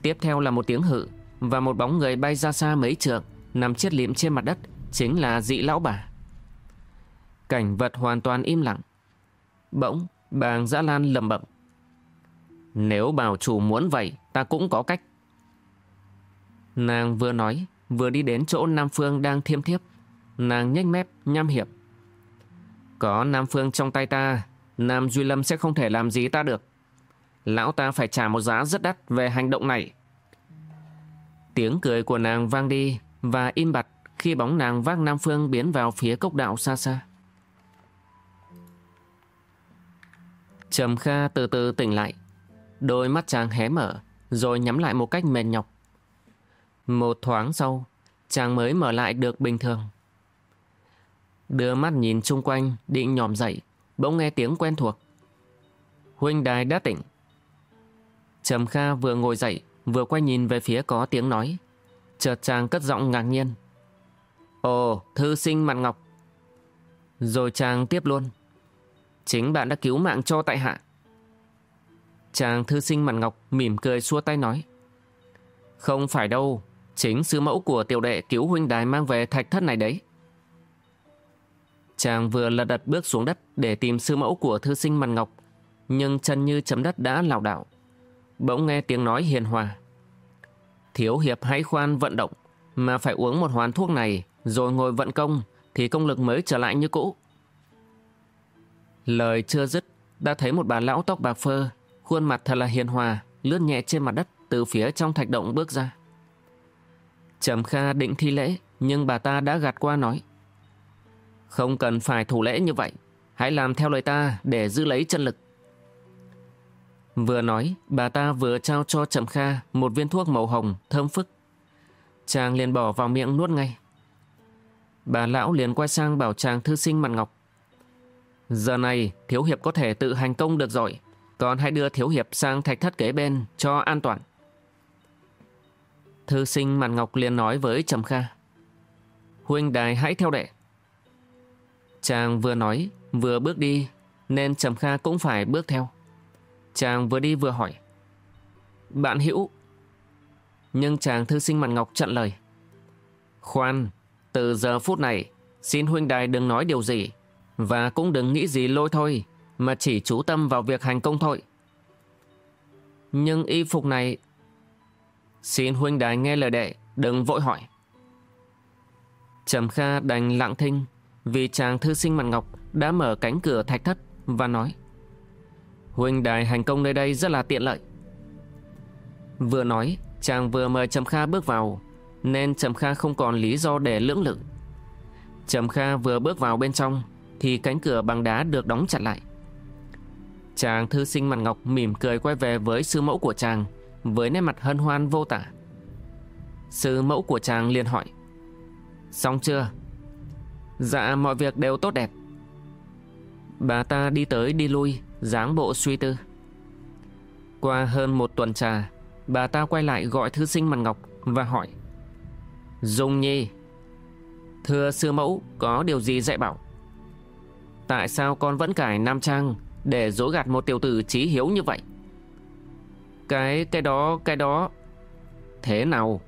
tiếp theo là một tiếng hự và một bóng người bay ra xa mấy trượng, nằm chết liệm trên mặt đất, chính là dị lão bà. Cảnh vật hoàn toàn im lặng. Bỗng, bàng dã lan lầm bẩm. Nếu bảo chủ muốn vậy, ta cũng có cách. Nàng vừa nói, vừa đi đến chỗ Nam Phương đang thiêm thiếp. Nàng nhếch mép, nham hiệp. Có Nam Phương trong tay ta, Nam Duy Lâm sẽ không thể làm gì ta được. Lão ta phải trả một giá rất đắt về hành động này. Tiếng cười của nàng vang đi và im bặt khi bóng nàng vác Nam Phương biến vào phía cốc đạo xa xa. Trầm Kha từ từ tỉnh lại. Đôi mắt chàng hé mở, rồi nhắm lại một cách mệt nhọc. Một thoáng sau, chàng mới mở lại được bình thường. Đưa mắt nhìn chung quanh, định nhòm dậy, bỗng nghe tiếng quen thuộc. Huynh đài đã tỉnh. Trầm Kha vừa ngồi dậy, vừa quay nhìn về phía có tiếng nói. Chợt chàng cất giọng ngạc nhiên. Ồ, thư sinh mặt ngọc. Rồi chàng tiếp luôn. Chính bạn đã cứu mạng cho tại hạ. Chàng thư sinh mặt ngọc mỉm cười xua tay nói. Không phải đâu, chính sư mẫu của tiểu đệ cứu huynh đài mang về thạch thất này đấy. Chàng vừa lật đật bước xuống đất để tìm sư mẫu của thư sinh mặt ngọc, nhưng chân như chấm đất đã lảo đảo. Bỗng nghe tiếng nói hiền hòa. Thiếu hiệp hãy khoan vận động, mà phải uống một hoàn thuốc này rồi ngồi vận công thì công lực mới trở lại như cũ. Lời chưa dứt, đã thấy một bà lão tóc bạc phơ, khuôn mặt thật là hiền hòa, lướt nhẹ trên mặt đất từ phía trong thạch động bước ra. Trầm Kha định thi lễ, nhưng bà ta đã gạt qua nói. Không cần phải thủ lễ như vậy, hãy làm theo lời ta để giữ lấy chân lực. Vừa nói, bà ta vừa trao cho Trầm Kha một viên thuốc màu hồng, thơm phức. Chàng liền bỏ vào miệng nuốt ngay. Bà lão liền quay sang bảo chàng thư sinh mặt ngọc. Giờ này Thiếu Hiệp có thể tự hành công được rồi. Còn hãy đưa Thiếu Hiệp sang thạch thất kế bên cho an toàn. Thư sinh Mặt Ngọc liền nói với Trầm Kha. Huynh đài hãy theo đệ. Chàng vừa nói, vừa bước đi, nên Trầm Kha cũng phải bước theo. Chàng vừa đi vừa hỏi. Bạn hữu. Nhưng chàng thư sinh Mặt Ngọc chặn lời. Khoan, từ giờ phút này, xin huynh đài đừng nói điều gì, và cũng đừng nghĩ gì lôi thôi, mà chỉ chú tâm vào việc hành công thôi. Nhưng y phục này... Xin huynh đài nghe lời đệ, đừng vội hỏi. Trầm Kha đành lặng thinh vì chàng thư sinh mặt ngọc đã mở cánh cửa thạch thất và nói Huynh đài hành công nơi đây rất là tiện lợi. Vừa nói, chàng vừa mời Trầm Kha bước vào, nên Trầm Kha không còn lý do để lưỡng lự. Trầm Kha vừa bước vào bên trong, thì cánh cửa bằng đá được đóng chặt lại. Chàng thư sinh mặt ngọc mỉm cười quay về với sư mẫu của chàng, với nét mặt hân hoan vô tả. Sư mẫu của chàng liền hỏi Xong chưa? Dạ mọi việc đều tốt đẹp Bà ta đi tới đi lui dáng bộ suy tư. Qua hơn một tuần trà, Bà ta quay lại gọi thư sinh mặt ngọc Và hỏi, Dung Nhi, Thưa sư mẫu, có điều gì dạy bảo? Tại sao con vẫn cải nam trang Để dối gạt một tiểu tử trí hiếu như vậy? Cái cái đó cái đó. Thế nào?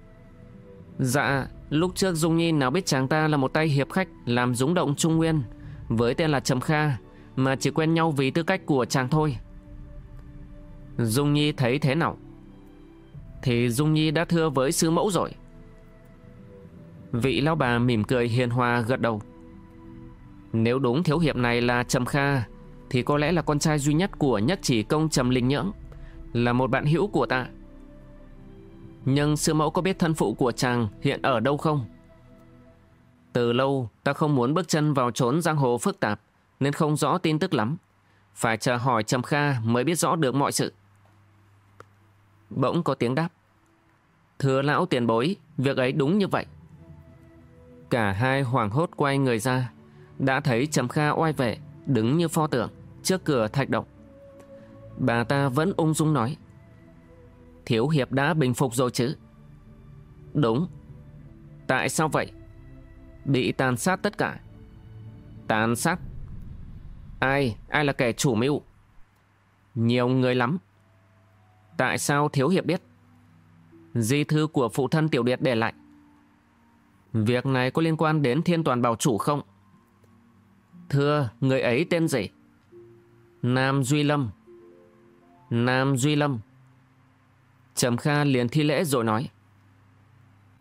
Dạ Lúc trước Dung Nhi nào biết chàng ta là một tay hiệp khách Làm rúng động Trung Nguyên Với tên là Trầm Kha mà chỉ quen nhau vì tư cách của chàng thôi. Dung Nhi thấy thế nào? Thì Dung Nhi đã thưa với sư mẫu rồi. Vị lão bà mỉm cười hiền hòa gật đầu. Nếu đúng thiếu hiệp này là Trầm Kha, Thì có lẽ là con trai duy nhất của nhất chỉ công Trầm Linh Nhưỡng, Là một bạn hữu của ta. Nhưng sư mẫu có biết thân phụ của chàng hiện ở đâu không? Từ lâu ta không muốn bước chân vào trốn giang hồ phức tạp nên không rõ tin tức lắm. Phải chờ hỏi Trầm Kha mới biết rõ được mọi sự. Bỗng có tiếng đáp. Thưa lão tiền bối, việc ấy đúng như vậy. Cả hai hoàng hốt quay người ra, đã thấy Trầm Kha oai vệ, đứng như pho tượng, trước cửa thạch động. Bà ta vẫn ung dung nói. Thiếu hiệp đã bình phục rồi chứ Đúng Tại sao vậy Bị tàn sát tất cả Tàn sát Ai? Ai là kẻ chủ mưu? Nhiều người lắm. Tại sao thiếu hiệp biết? Di thư của phụ thân tiểu điệt để lại. Việc này có liên quan đến thiên toàn bảo chủ không? Thưa người ấy tên gì? Nam Duy Lâm. Nam Duy Lâm. Trầm Kha liền thi lễ rồi nói.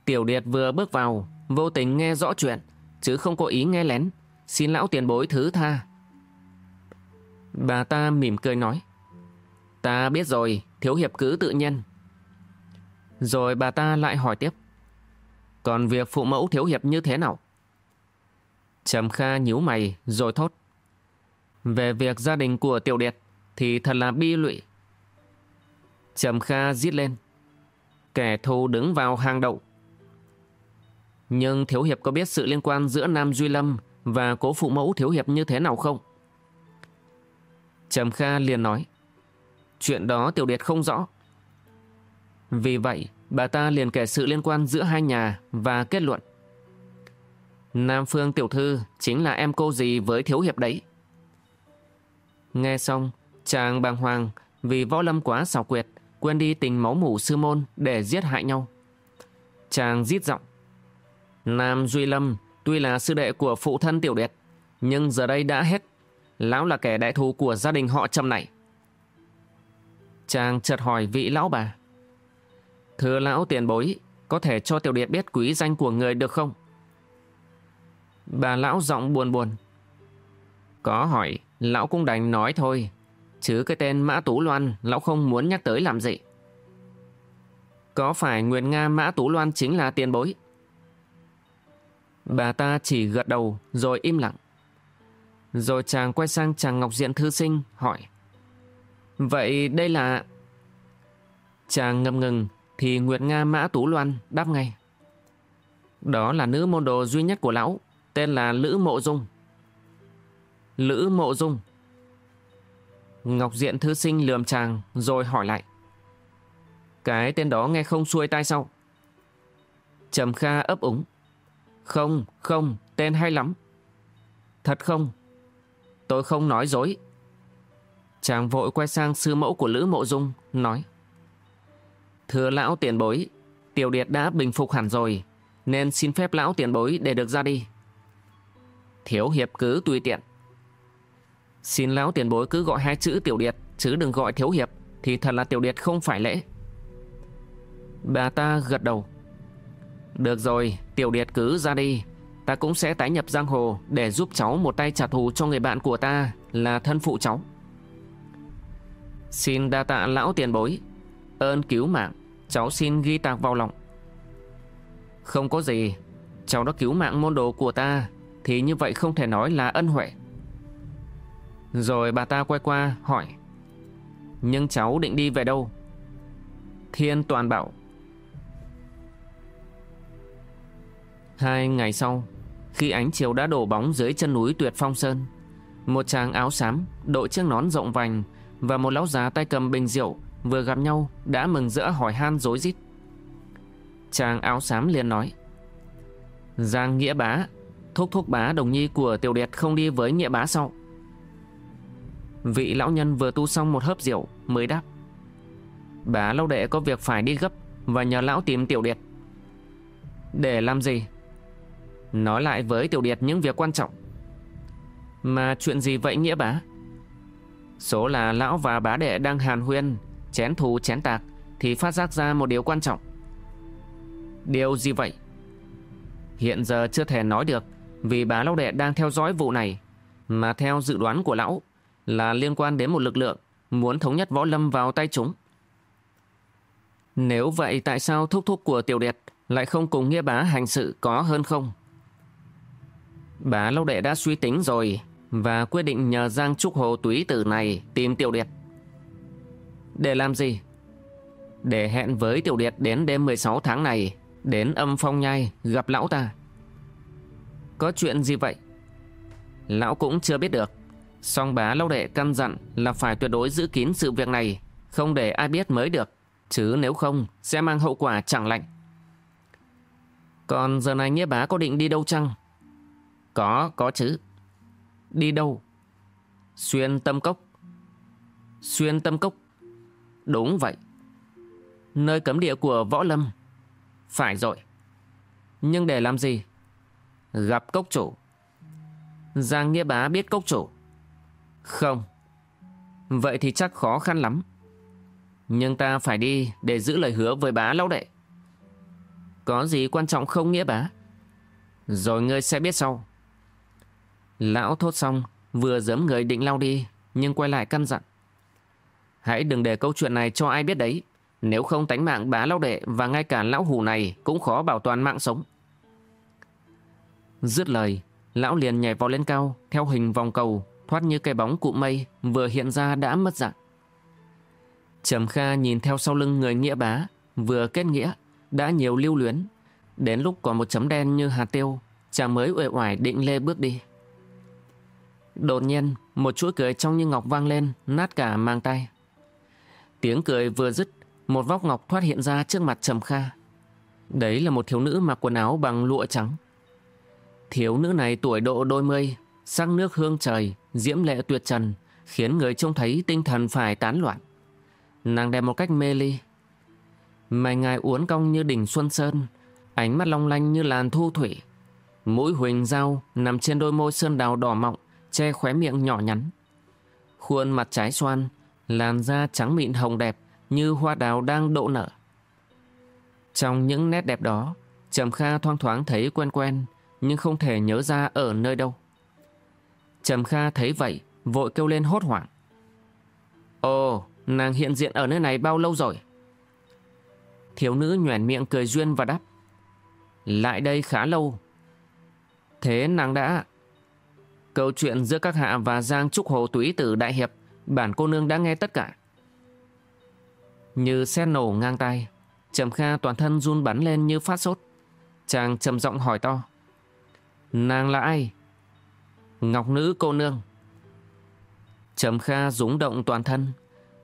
Tiểu Điệt vừa bước vào, vô tình nghe rõ chuyện, chứ không có ý nghe lén. Xin lão tiền bối thứ tha. Bà ta mỉm cười nói. Ta biết rồi, thiếu hiệp cứ tự nhiên. Rồi bà ta lại hỏi tiếp. Còn việc phụ mẫu thiếu hiệp như thế nào? Trầm Kha nhíu mày rồi thốt. Về việc gia đình của Tiểu Điệt thì thật là bi lụy. Trầm Kha giết lên. Kẻ thù đứng vào hàng đậu. Nhưng Thiếu Hiệp có biết sự liên quan giữa Nam Duy Lâm và cố phụ mẫu Thiếu Hiệp như thế nào không? Trầm Kha liền nói. Chuyện đó Tiểu Điệt không rõ. Vì vậy, bà ta liền kể sự liên quan giữa hai nhà và kết luận. Nam Phương Tiểu Thư chính là em cô gì với Thiếu Hiệp đấy. Nghe xong, chàng bàng hoàng vì võ lâm quá xảo quyệt quên đi tình máu mủ sư môn để giết hại nhau. Chàng giết giọng. Nam Duy Lâm tuy là sư đệ của phụ thân Tiểu Điệt, nhưng giờ đây đã hết. Lão là kẻ đại thù của gia đình họ Trầm này. Chàng chợt hỏi vị lão bà. Thưa lão tiền bối, có thể cho Tiểu Điệt biết quý danh của người được không? Bà lão giọng buồn buồn. Có hỏi, lão cũng đành nói thôi, Chứ cái tên Mã Tú Loan Lão không muốn nhắc tới làm gì Có phải nguyễn Nga Mã Tú Loan chính là tiền bối Bà ta chỉ gật đầu Rồi im lặng rồi chàng quay sang chàng Ngọc Diện Thư Sinh Hỏi Vậy đây là Chàng ngập ngừng Thì Nguyệt Nga Mã Tú Loan đáp ngay Đó là nữ môn đồ duy nhất của lão Tên là Lữ Mộ Dung Lữ Mộ Dung. Ngọc Diện thư sinh lườm chàng rồi hỏi lại. Cái tên đó nghe không xuôi tai sao? Trầm Kha ấp úng. Không, không, tên hay lắm. Thật không? Tôi không nói dối. Chàng vội quay sang sư mẫu của Lữ Mộ Dung, nói. Thưa lão tiền bối, Tiểu Điệt đã bình phục hẳn rồi, nên xin phép lão tiền bối để được ra đi. Thiếu hiệp cứ tùy tiện. Xin lão tiền bối cứ gọi hai chữ Tiểu Điệt, chứ đừng gọi thiếu hiệp, thì thật là Tiểu Điệt không phải lễ. Bà ta gật đầu. Được rồi, Tiểu Điệt cứ ra đi, ta cũng sẽ tái nhập giang hồ để giúp cháu một tay trả thù cho người bạn của ta là thân phụ cháu. Xin đa tạ lão tiền bối, ơn cứu mạng, cháu xin ghi tạc vào lòng. Không có gì, cháu đã cứu mạng môn đồ của ta, thì như vậy không thể nói là ân huệ. Rồi bà ta quay qua hỏi, nhưng cháu định đi về đâu? Thiên Toàn bảo, Hai ngày sau, khi ánh chiều đã đổ bóng dưới chân núi Tuyệt Phong Sơn, một chàng áo xám, đội chiếc nón rộng vành và một lão già tay cầm bình rượu vừa gặp nhau đã mừng rỡ hỏi han rối rít. Chàng áo xám liền nói: "Giang Nghĩa Bá, thúc thúc bá đồng nhi của Tiểu Điệt không đi với Nghĩa Bá sao?" Vị lão nhân vừa tu xong một hớp rượu mới đáp: "Bá lâu đệ có việc phải đi gấp và nhờ lão tìm Tiểu Điệt." "Để làm gì?" Nói lại với Tiểu Điệt những việc quan trọng. Mà chuyện gì vậy nghĩa bá? Số là lão và bá đệ đang hàn huyên, Chén thù, chén tạc Thì phát giác ra một điều quan trọng. Điều gì vậy? Hiện giờ chưa thể nói được Vì bá lão đệ đang theo dõi vụ này, Mà theo dự đoán của lão Là liên quan đến một lực lượng Muốn thống nhất võ lâm vào tay chúng. Nếu vậy tại sao thúc thúc của tiểu điệt Lại không cùng nghĩa bá hành sự có hơn không? Bà lâu đệ đã suy tính rồi và quyết định nhờ Giang Trúc Hồ túy tử này tìm Tiểu Điệt. Để làm gì? Để hẹn với Tiểu Điệt đến đêm 16 tháng này, đến âm phong nhai gặp lão ta. Có chuyện gì vậy? Lão cũng chưa biết được. Song bá lâu đệ căn dặn là phải tuyệt đối giữ kín sự việc này, không để ai biết mới được, chứ nếu không sẽ mang hậu quả chẳng lành. Còn giờ này nghĩa bá có định đi đâu chăng? Có, có chứ. Đi đâu? Xuyên tâm cốc. Xuyên tâm cốc. Đúng vậy. Nơi cấm địa của võ lâm. Phải rồi. Nhưng để làm gì? Gặp cốc chủ. Giang Nghĩa Bá biết cốc chủ. Không. Vậy thì chắc khó khăn lắm. Nhưng ta phải đi để giữ lời hứa với bá lão đệ. Có gì quan trọng không Nghĩa Bá? Rồi ngươi sẽ biết sau. Lão thốt xong, vừa giấm người định lao đi, nhưng quay lại căn dặn. Hãy đừng để câu chuyện này cho ai biết đấy, nếu không tánh mạng bá lão đệ và ngay cả lão hủ này cũng khó bảo toàn mạng sống. Dứt lời, lão liền nhảy vào lên cao, theo hình vòng cầu, thoát như cây bóng cụ mây, vừa hiện ra đã mất dạng. Trầm Kha nhìn theo sau lưng người nghĩa bá, vừa kết nghĩa, đã nhiều lưu luyến. Đến lúc còn một chấm đen như hạt tiêu, chàng mới uể oải định lê bước đi. Đột nhiên, một chuỗi cười trong như ngọc vang lên, nát cả mang tay. Tiếng cười vừa dứt, một vóc ngọc thoát hiện ra trước mặt Trầm Kha. Đấy là một thiếu nữ mặc quần áo bằng lụa trắng. Thiếu nữ này tuổi độ đôi mươi, sắc nước hương trời, diễm lệ tuyệt trần, khiến người trông thấy tinh thần phải tán loạn. Nàng đẹp một cách mê ly. Mày ngài uốn cong như đỉnh Xuân Sơn, ánh mắt long lanh như làn thu thủy. Mũi huỳnh dao nằm trên đôi môi sơn đào đỏ mọng, che khóe miệng nhỏ nhắn. Khuôn mặt trái xoan, làn da trắng mịn hồng đẹp như hoa đào đang độ nở. Trong những nét đẹp đó, Trầm Kha thoang thoáng thấy quen quen, nhưng không thể nhớ ra ở nơi đâu. Trầm Kha thấy vậy, vội kêu lên hốt hoảng. Ồ, nàng hiện diện ở nơi này bao lâu rồi? Thiếu nữ nhoẻn miệng cười duyên và đáp. Lại đây khá lâu. Thế nàng đã... Câu chuyện giữa các hạ và Giang Trúc Hồ túy tử đại hiệp, bản cô nương đã nghe tất cả. Như xe nổ ngang tay, Trầm Kha toàn thân run bắn lên như phát sốt. Chàng trầm giọng hỏi to. Nàng là ai? Ngọc nữ cô nương. Trầm Kha rúng động toàn thân.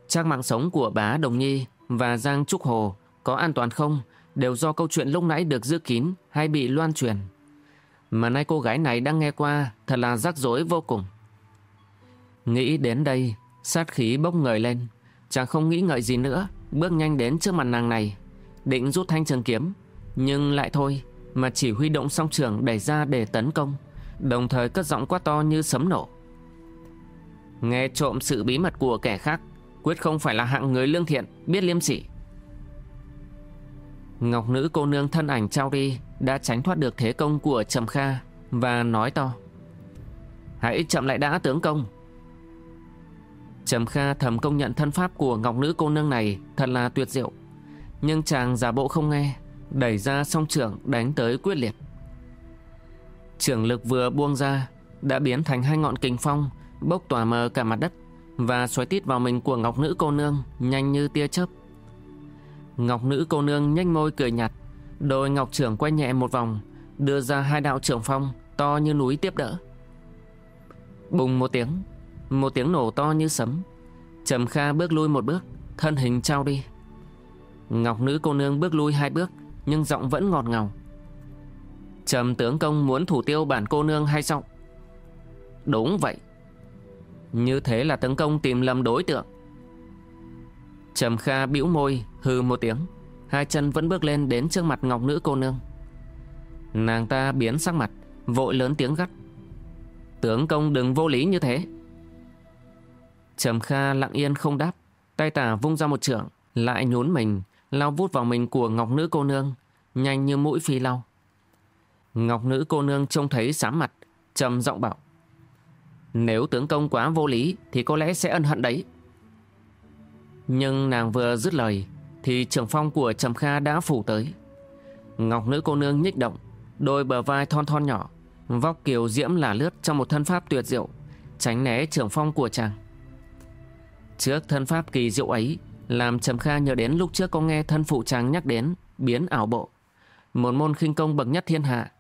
Chắc mạng sống của bá Đồng Nhi và Giang Trúc Hồ có an toàn không đều do câu chuyện lúc nãy được giữ kín hay bị loan truyền. Mà nay cô gái này đang nghe qua thật là rắc rối vô cùng. Nghĩ đến đây, sát khí bốc người lên. Chàng không nghĩ ngợi gì nữa, bước nhanh đến trước mặt nàng này. Định rút thanh trường kiếm, nhưng lại thôi, mà chỉ huy động song trường đẩy ra để tấn công, đồng thời cất giọng quá to như sấm nổ. Nghe trộm sự bí mật của kẻ khác, quyết không phải là hạng người lương thiện, biết liêm sỉ. Ngọc nữ cô nương thân ảnh trao đi đã tránh thoát được thế công của Trầm Kha và nói to. Hãy chậm lại đã tướng công. Trầm Kha thầm công nhận thân pháp của Ngọc nữ cô nương này thật là tuyệt diệu. Nhưng chàng giả bộ không nghe, đẩy ra song trưởng đánh tới quyết liệt. Trưởng lực vừa buông ra, đã biến thành hai ngọn kình phong, bốc tỏa mờ cả mặt đất và xoáy tít vào mình của Ngọc nữ cô nương nhanh như tia chớp. Ngọc nữ cô nương nhanh môi cười nhạt, đôi ngọc trưởng quay nhẹ một vòng, đưa ra hai đạo trưởng phong to như núi tiếp đỡ. Bùng một tiếng, một tiếng nổ to như sấm. Trầm Kha bước lui một bước, thân hình trao đi. Ngọc nữ cô nương bước lui hai bước, nhưng giọng vẫn ngọt ngào. Trầm tướng công muốn thủ tiêu bản cô nương hay sao? Đúng vậy. Như thế là tấn công tìm lầm đối tượng. Trầm Kha bĩu môi, hừ một tiếng. Hai chân vẫn bước lên đến trước mặt ngọc nữ cô nương. Nàng ta biến sắc mặt, vội lớn tiếng gắt. Tướng công đừng vô lý như thế. Trầm Kha lặng yên không đáp, tay tả vung ra một trưởng lại nhún mình, lao vút vào mình của ngọc nữ cô nương, nhanh như mũi phi lau Ngọc nữ cô nương trông thấy sám mặt, trầm giọng bảo. Nếu tướng công quá vô lý thì có lẽ sẽ ân hận đấy. Nhưng nàng vừa dứt lời thì trường phong của Trầm Kha đã phủ tới. Ngọc nữ cô nương nhích động, đôi bờ vai thon thon nhỏ, vóc kiều diễm là lướt trong một thân pháp tuyệt diệu, tránh né trường phong của chàng. Trước thân pháp kỳ diệu ấy, làm Trầm Kha nhớ đến lúc trước có nghe thân phụ chàng nhắc đến biến ảo bộ. Một môn khinh công bậc nhất thiên hạ,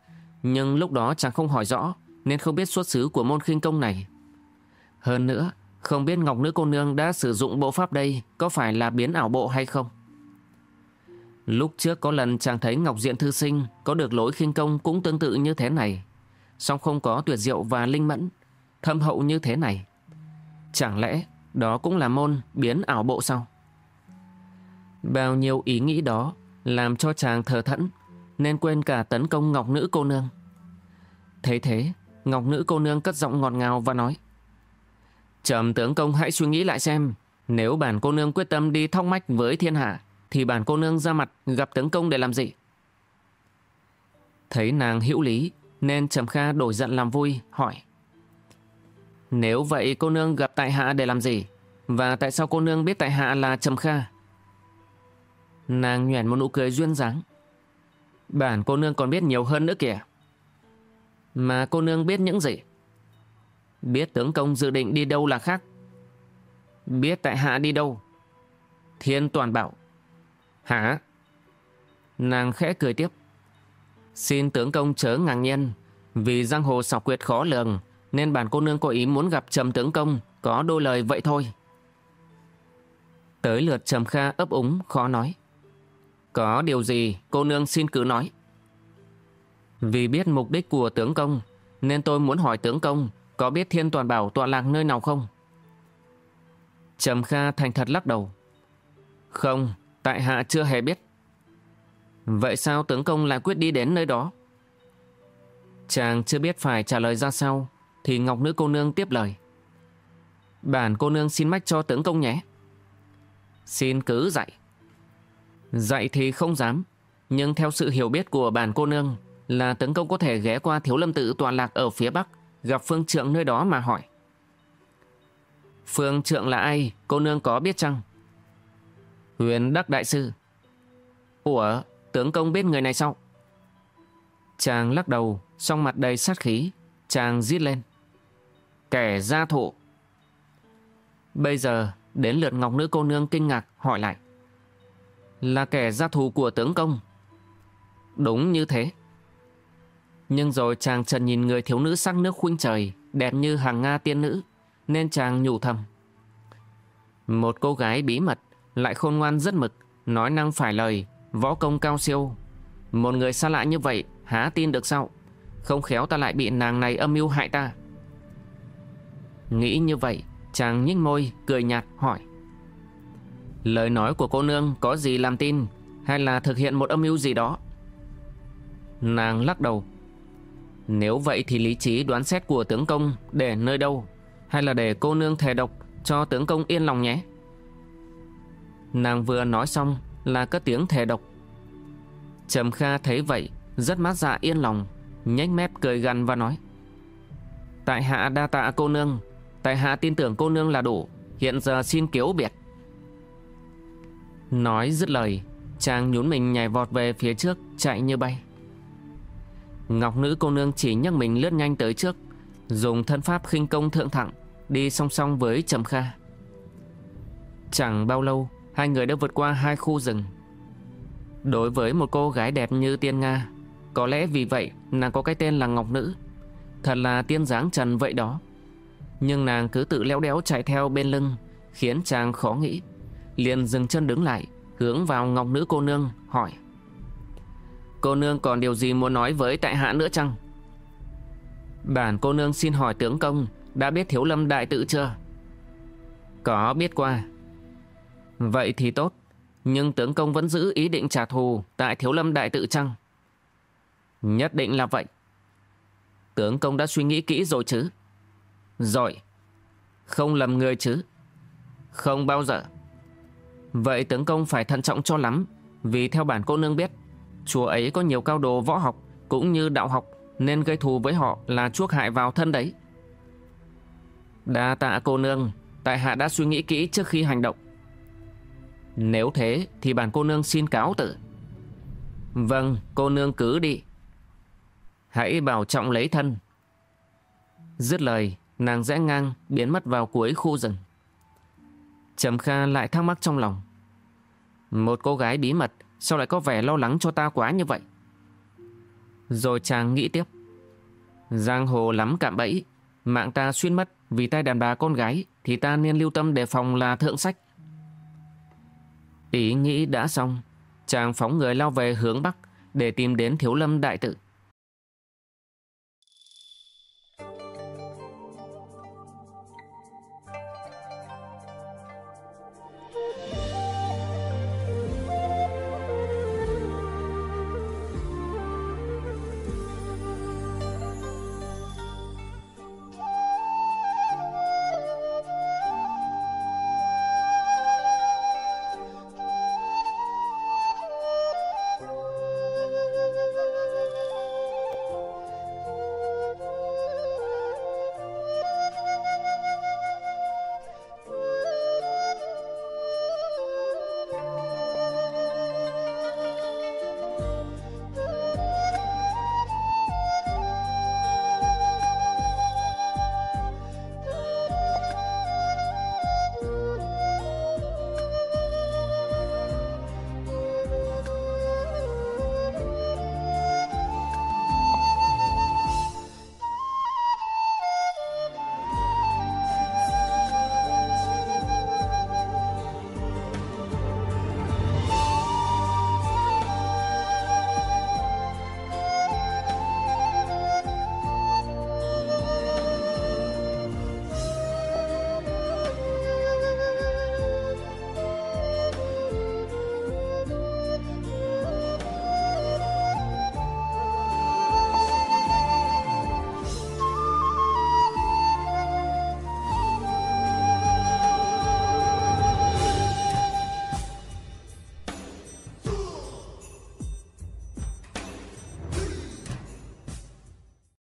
nhưng lúc đó chàng không hỏi rõ nên không biết xuất xứ của môn khinh công này. Hơn nữa, không biết Ngọc Nữ Cô Nương đã sử dụng bộ pháp đây có phải là biến ảo bộ hay không? Lúc trước có lần chàng thấy Ngọc Diện Thư Sinh có được lối khinh công cũng tương tự như thế này. song không có tuyệt diệu và linh mẫn, thâm hậu như thế này. Chẳng lẽ đó cũng là môn biến ảo bộ sao? Bao nhiêu ý nghĩ đó làm cho chàng thờ thẫn nên quên cả tấn công Ngọc Nữ Cô Nương. Thế thế, Ngọc Nữ Cô Nương cất giọng ngọt ngào và nói Trầm tướng công hãy suy nghĩ lại xem Nếu bản cô nương quyết tâm đi thóc mách với thiên hạ thì bản cô nương ra mặt gặp tướng công để làm gì? Thấy nàng hữu lý, Nên Trầm Kha đổi giận làm vui, hỏi. Nếu vậy cô nương gặp tại hạ để làm gì? Và tại sao cô nương biết tại hạ là Trầm Kha? Nàng nhoẻn một nụ cười duyên dáng. Bản cô nương còn biết nhiều hơn nữa kìa. Mà cô nương biết những gì? Biết tướng công dự định đi đâu là khác? Biết tại hạ đi đâu? Thiên toàn bảo. Hả? Nàng khẽ cười tiếp. Xin tướng công chớ ngạc nhiên. Vì giang hồ sọc quyệt khó lường Nên bản cô nương có ý muốn gặp trầm tướng công Có đôi lời vậy thôi. Tới lượt trầm kha ấp úng khó nói. Có điều gì cô nương xin cứ nói. Vì biết mục đích của tướng công Nên tôi muốn hỏi tướng công có biết thiên toàn bảo tọa lạc nơi nào không? Trầm Kha thành thật lắc đầu. Không, tại hạ chưa hề biết. Vậy sao tướng công lại quyết đi đến nơi đó? Chàng chưa biết phải trả lời ra sao, thì Ngọc Nữ cô nương tiếp lời. Bản cô nương xin mách cho tướng công nhé. Xin cứ dạy. Dạy thì không dám, nhưng theo sự hiểu biết của bản cô nương là tướng công có thể ghé qua thiếu lâm tự toàn lạc ở phía bắc gặp phương trượng nơi đó mà hỏi. Phương trượng là ai, cô nương có biết chăng? Huyền Đắc Đại Sư. Ủa, tướng công biết người này sao? Chàng lắc đầu, song mặt đầy sát khí, chàng giết lên. Kẻ gia thụ. Bây giờ, đến lượt ngọc nữ cô nương kinh ngạc hỏi lại. Là kẻ gia thù của tướng công. Đúng như thế. Nhưng rồi chàng trần nhìn người thiếu nữ sắc nước khuynh trời, đẹp như hàng Nga tiên nữ, nên chàng nhủ thầm. Một cô gái bí mật, lại khôn ngoan rất mực, nói năng phải lời, võ công cao siêu. Một người xa lạ như vậy, há tin được sao? Không khéo ta lại bị nàng này âm mưu hại ta. Nghĩ như vậy, chàng nhếch môi, cười nhạt, hỏi. Lời nói của cô nương có gì làm tin, hay là thực hiện một âm mưu gì đó? Nàng lắc đầu. Nếu vậy thì lý trí đoán xét của tướng công để nơi đâu? Hay là để cô nương thề độc cho tướng công yên lòng nhé? Nàng vừa nói xong là cất tiếng thề độc. Trầm Kha thấy vậy, rất mát dạ yên lòng, nhếch mép cười gằn và nói. Tại hạ đa tạ cô nương, tại hạ tin tưởng cô nương là đủ, hiện giờ xin kiếu biệt. Nói dứt lời, chàng nhún mình nhảy vọt về phía trước, chạy như bay. Ngọc nữ cô nương chỉ nhấc mình lướt nhanh tới trước, dùng thân pháp khinh công thượng thẳng, đi song song với Trầm Kha. Chẳng bao lâu, hai người đã vượt qua hai khu rừng. Đối với một cô gái đẹp như Tiên Nga, có lẽ vì vậy nàng có cái tên là Ngọc Nữ. Thật là tiên dáng trần vậy đó. Nhưng nàng cứ tự léo đéo chạy theo bên lưng, khiến chàng khó nghĩ. liền dừng chân đứng lại, hướng vào Ngọc Nữ cô nương, hỏi. Cô nương còn điều gì muốn nói với tại hạ nữa chăng? Bản cô nương xin hỏi tướng công Đã biết thiếu lâm đại tự chưa? Có biết qua Vậy thì tốt. Nhưng tướng công vẫn giữ ý định trả thù Tại thiếu lâm đại tự trăng Nhất định là vậy. Tướng công đã suy nghĩ kỹ rồi chứ? Rồi. Không lầm người chứ? Không bao giờ. Vậy tướng công phải thận trọng cho lắm, Vì theo bản cô nương biết, Chùa ấy có nhiều cao đồ võ học Cũng như đạo học, Nên gây thù với họ là chuốc hại vào thân đấy. Đa tạ cô nương, Tại hạ đã suy nghĩ kỹ trước khi hành động. Nếu thế Thì bản cô nương xin cáo tử. Vâng cô nương cứ đi. Hãy bảo trọng lấy thân. Dứt lời, Nàng rẽ ngang, biến mất vào cuối khu rừng. Trầm Kha lại thắc mắc trong lòng. Một cô gái bí mật, Sao lại có vẻ lo lắng cho ta quá như vậy? Rồi chàng nghĩ tiếp. Giang hồ lắm cạm bẫy, Mạng ta xuyên mất Vì tay đàn bà con gái Thì ta nên lưu tâm đề phòng là thượng sách. Ý nghĩ đã xong, Chàng phóng người lao về hướng Bắc Để tìm đến thiếu lâm đại tự.